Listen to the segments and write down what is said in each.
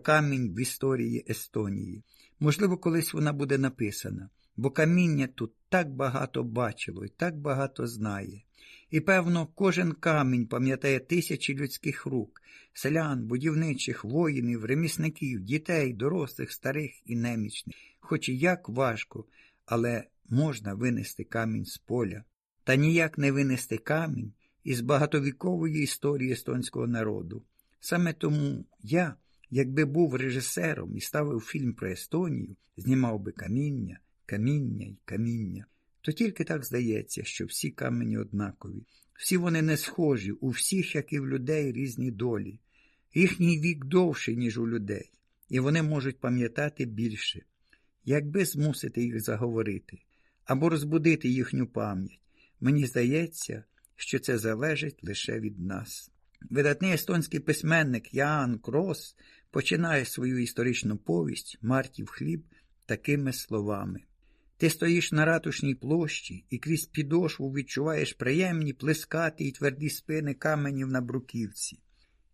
камінь в історії Естонії. Можливо, колись вона буде написана, бо каміння тут так багато бачило і так багато знає. І, певно, кожен камінь пам'ятає тисячі людських рук, селян, будівничих, воїнів, ремісників, дітей, дорослих, старих і немічних. Хоч і як важко, але можна винести камінь з поля, та ніяк не винести камінь із багатовікової історії естонського народу. Саме тому я, якби був режисером і ставив фільм про Естонію, знімав би каміння, каміння й каміння. То тільки так здається, що всі камені однакові, всі вони не схожі, у всіх, як і в людей, різні долі. Їхній вік довший, ніж у людей, і вони можуть пам'ятати більше. Якби змусити їх заговорити або розбудити їхню пам'ять, мені здається, що це залежить лише від нас. Видатний естонський письменник Яан Крос починає свою історичну повість Мартів хліб такими словами. Ти стоїш на ратушній площі і крізь підошву відчуваєш приємні плескати і тверді спини каменів на бруківці.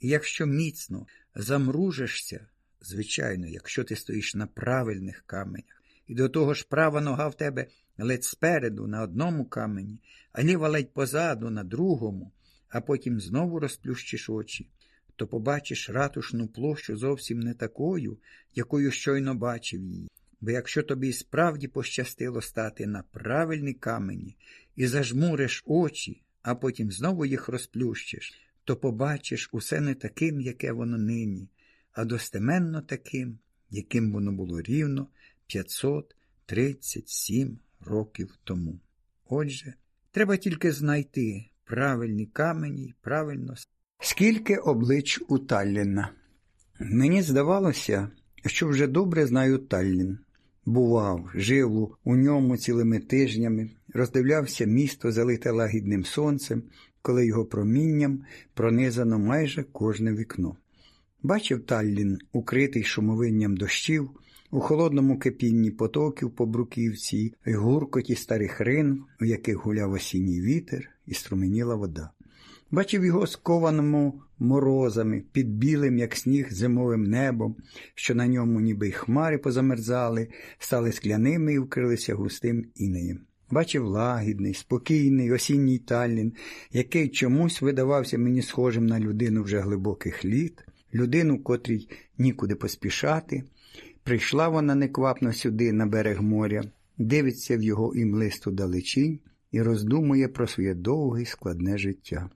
І якщо міцно замружишся, звичайно, якщо ти стоїш на правильних каменях, і до того ж права нога в тебе ледь спереду на одному камені, а ліва ледь позаду на другому, а потім знову розплющиш очі, то побачиш ратушну площу зовсім не такою, якою щойно бачив її. Бо якщо тобі справді пощастило стати на правильній камені і зажмуриш очі, а потім знову їх розплющиш, то побачиш усе не таким, яке воно нині, а достеменно таким, яким воно було рівно 537 років тому. Отже, треба тільки знайти правильні камені, правильно. Скільки облич у Талліна? Мені здавалося, що вже добре знаю Таллін. Бував, жив у ньому цілими тижнями, роздивлявся місто, залите лагідним сонцем, коли його промінням пронизано майже кожне вікно. Бачив Таллін, укритий шумовинням дощів, у холодному кипінні потоків по бруківці й гуркоті старих рин, у яких гуляв осінній вітер і струменіла вода. Бачив його скованому морозами, під білим, як сніг, зимовим небом, що на ньому ніби й хмари позамерзали, стали скляними і вкрилися густим інеєм. Бачив лагідний, спокійний, осінній Таллін, який чомусь видавався мені схожим на людину вже глибоких літ, людину, котрій нікуди поспішати. Прийшла вона неквапно сюди, на берег моря, дивиться в його імлисту далечінь і роздумує про своє довге й складне життя.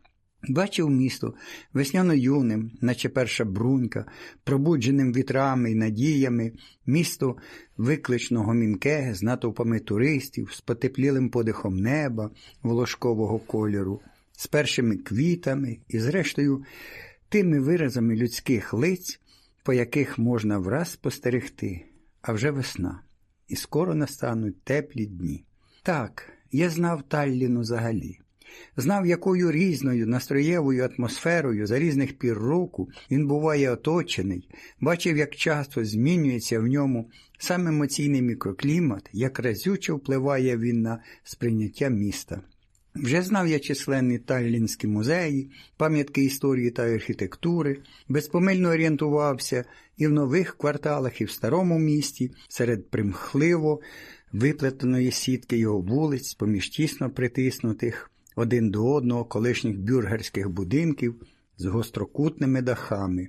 Бачив місто весняно юним, наче перша брунька, пробудженим вітрами й надіями, місто викличного мінке з натовпами туристів, з потеплілим подихом неба волошкового кольору, з першими квітами і, зрештою, тими виразами людських лиць, по яких можна враз спостерегти, а вже весна, і скоро настануть теплі дні. Так, я знав Талліну взагалі. Знав, якою різною настроєвою атмосферою за різних пір року він буває оточений, бачив, як часто змінюється в ньому сам емоційний мікроклімат, як разюче впливає він на сприйняття міста. Вже знав я численні таллінські музеї, пам'ятки історії та архітектури, безпомильно орієнтувався і в нових кварталах, і в старому місті, серед примхливо виплетеної сітки його вулиць, поміж тісно притиснутих один до одного колишніх бюргерських будинків з гострокутними дахами,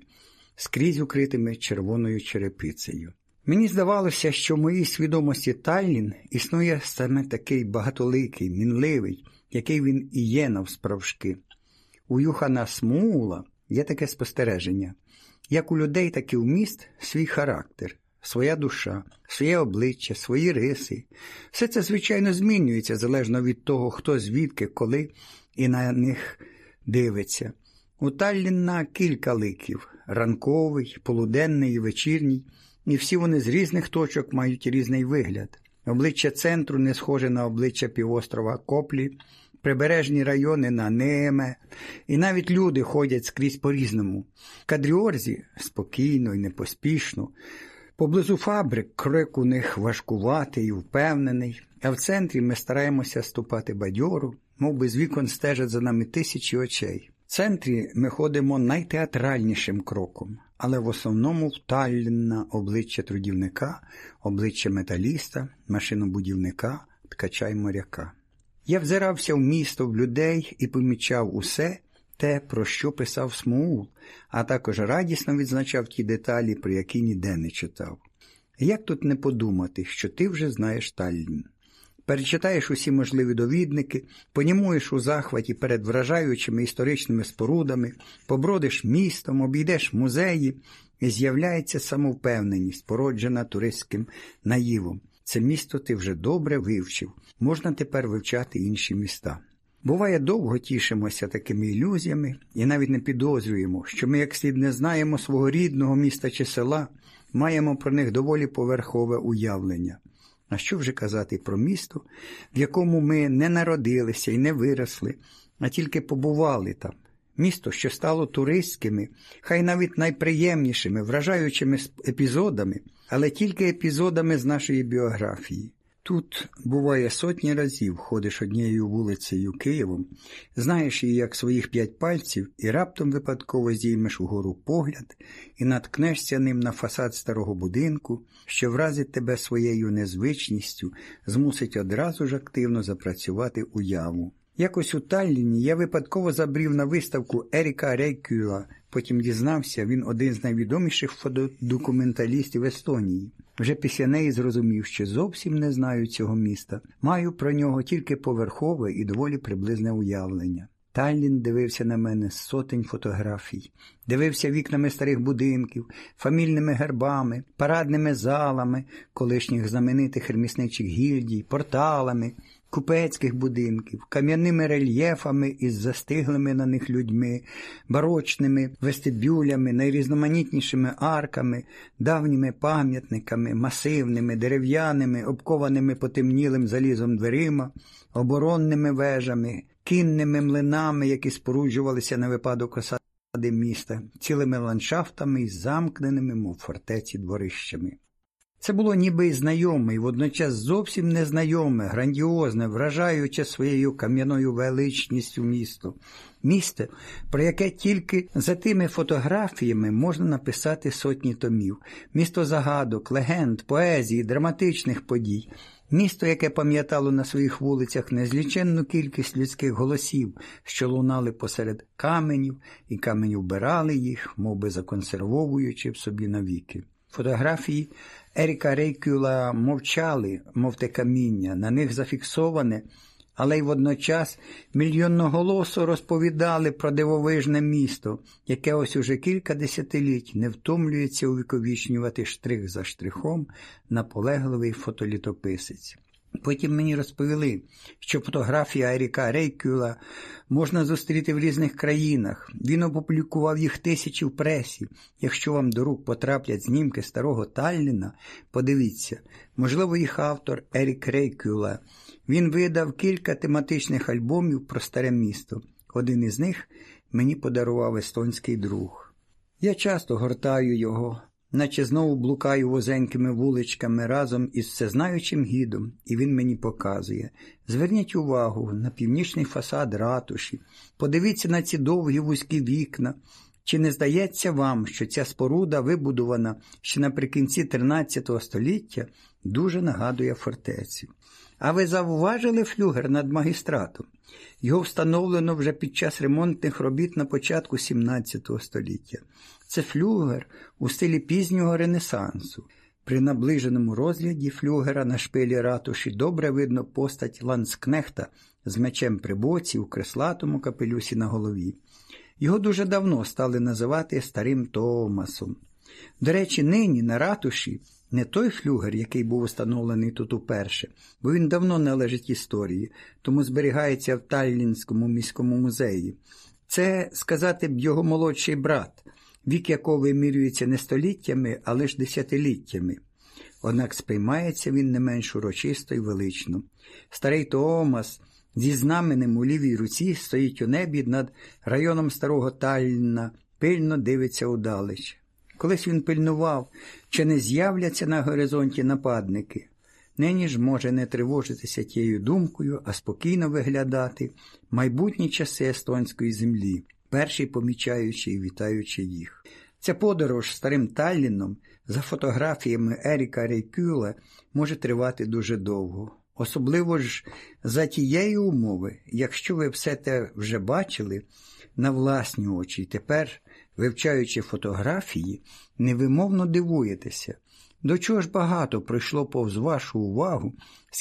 скрізь укритими червоною черепицею. Мені здавалося, що в моїй свідомості Тайлін існує саме такий багатоликий, мінливий, який він і є навсправжки. У Юхана Смуула є таке спостереження як у людей, так і у міст свій характер, своя душа, своє обличчя, свої риси. Все це, звичайно, змінюється залежно від того, хто звідки, коли і на них дивиться. У Талліна кілька ликів ранковий, полуденний і вечірній, і всі вони з різних точок мають різний вигляд. Обличчя центру не схоже на обличчя півострова Коплі, прибережні райони на Неме, і навіть люди ходять скрізь по-різному. Кадріорзі спокійно і непоспішно, Поблизу фабрик крик у них важкуватий і впевнений, а в центрі ми стараємося ступати бадьору, мов би з вікон стежать за нами тисячі очей. В центрі ми ходимо найтеатральнішим кроком, але в основному в Таллінна обличчя трудівника, обличчя металіста, машинобудівника, ткача й моряка. Я взирався в місто, в людей і помічав усе те, про що писав Смоул, а також радісно відзначав ті деталі, про які ніде не читав. Як тут не подумати, що ти вже знаєш Таллін? Перечитаєш усі можливі довідники, понімуєш у захваті перед вражаючими історичними спорудами, побродиш містом, обійдеш музеї, і з'являється самовпевненість, породжена туристським наївом. Це місто ти вже добре вивчив, можна тепер вивчати інші міста. Буває, довго тішимося такими ілюзіями і навіть не підозрюємо, що ми як слід не знаємо свого рідного міста чи села, маємо про них доволі поверхове уявлення. А що вже казати про місто, в якому ми не народилися і не виросли, а тільки побували там. Місто, що стало туристськими, хай навіть найприємнішими, вражаючими епізодами, але тільки епізодами з нашої біографії. Тут буває сотні разів ходиш однією вулицею Києвом, знаєш її як своїх п'ять пальців, і раптом випадково здіймеш угору погляд і наткнешся ним на фасад старого будинку, що вразить тебе своєю незвичністю, змусить одразу ж активно запрацювати уяву. Якось у Талліні я випадково забрів на виставку Еріка Рейкюла, потім дізнався, він один з найвідоміших фотодокументалістів Естонії. Вже після неї зрозумів, що зовсім не знаю цього міста, маю про нього тільки поверхове і доволі приблизне уявлення. Таллін дивився на мене з сотень фотографій, дивився вікнами старих будинків, фамільними гербами, парадними залами, колишніх знаменитих ремісничих гільдій, порталами, купецьких будинків, кам'яними рельєфами із застиглими на них людьми, барочними вестибюлями, найрізноманітнішими арками, давніми пам'ятниками, масивними, дерев'яними, обкованими потемнілим залізом дверима, оборонними вежами, кінними млинами, які споруджувалися на випадок осади міста, цілими ландшафтами і замкненими, мов фортеці дворищами. Це було ніби знайоме, і водночас зовсім незнайоме, грандіозне, вражаюче своєю кам'яною величністю місто. Місто, про яке тільки за тими фотографіями можна написати сотні томів, місто загадок, легенд, поезії, драматичних подій, місто, яке пам'ятало на своїх вулицях незліченну кількість людських голосів, що лунали посеред каменів, і камені вбирали їх, мов би законсервовуючи в собі навіки. Фотографії Еріка Рейкюла мовчали, мов те каміння, на них зафіксоване, але й водночас мільйонноголосо розповідали про дивовижне місто, яке ось уже кілька десятиліть не втомлюється увіковічнювати штрих за штрихом наполегливий фотолітописець. Потім мені розповіли, що фотографія Еріка Рейкюла можна зустріти в різних країнах. Він опублікував їх тисячі в пресі. Якщо вам до рук потраплять знімки старого Талліна, подивіться, можливо, їх автор Ерік Рейкюла. Він видав кілька тематичних альбомів про старе місто. Один із них мені подарував естонський друг. Я часто гортаю його наче знову блукаю возенькими вуличками разом із всезнаючим гідом, і він мені показує. Зверніть увагу на північний фасад ратуші, подивіться на ці довгі вузькі вікна. Чи не здається вам, що ця споруда, вибудована ще наприкінці 13 століття, дуже нагадує фортецю? А ви зауважили флюгер над магістратом? Його встановлено вже під час ремонтних робіт на початку 17 століття. Це флюгер у стилі пізнього Ренесансу. При наближеному розгляді флюгера на шпилі ратуші добре видно постать ландскнехта з мечем при боці у креслатому капелюсі на голові. Його дуже давно стали називати Старим Томасом. До речі, нині на ратуші не той флюгер, який був установлений тут уперше, бо він давно належить історії, тому зберігається в Таллінському міському музеї. Це, сказати б, його молодший брат, вік якого вимірюється не століттями, а лише десятиліттями. Однак сприймається він не менш урочисто і велично. Старий Тоомас зі знаменем у лівій руці стоїть у небі над районом старого Талліна, пильно дивиться удалеч. Колись він пильнував, чи не з'являться на горизонті нападники. Нині ж може не тривожитися тією думкою, а спокійно виглядати майбутні часи естонської землі, перший помічаючи і вітаючи їх. Ця подорож старим Талліном за фотографіями Еріка Рейкюла може тривати дуже довго. Особливо ж за тієї умови, якщо ви все те вже бачили на власні очі і тепер Вивчаючи фотографії, невимовно дивуєтеся, до чого ж багато прийшло повз вашу увагу.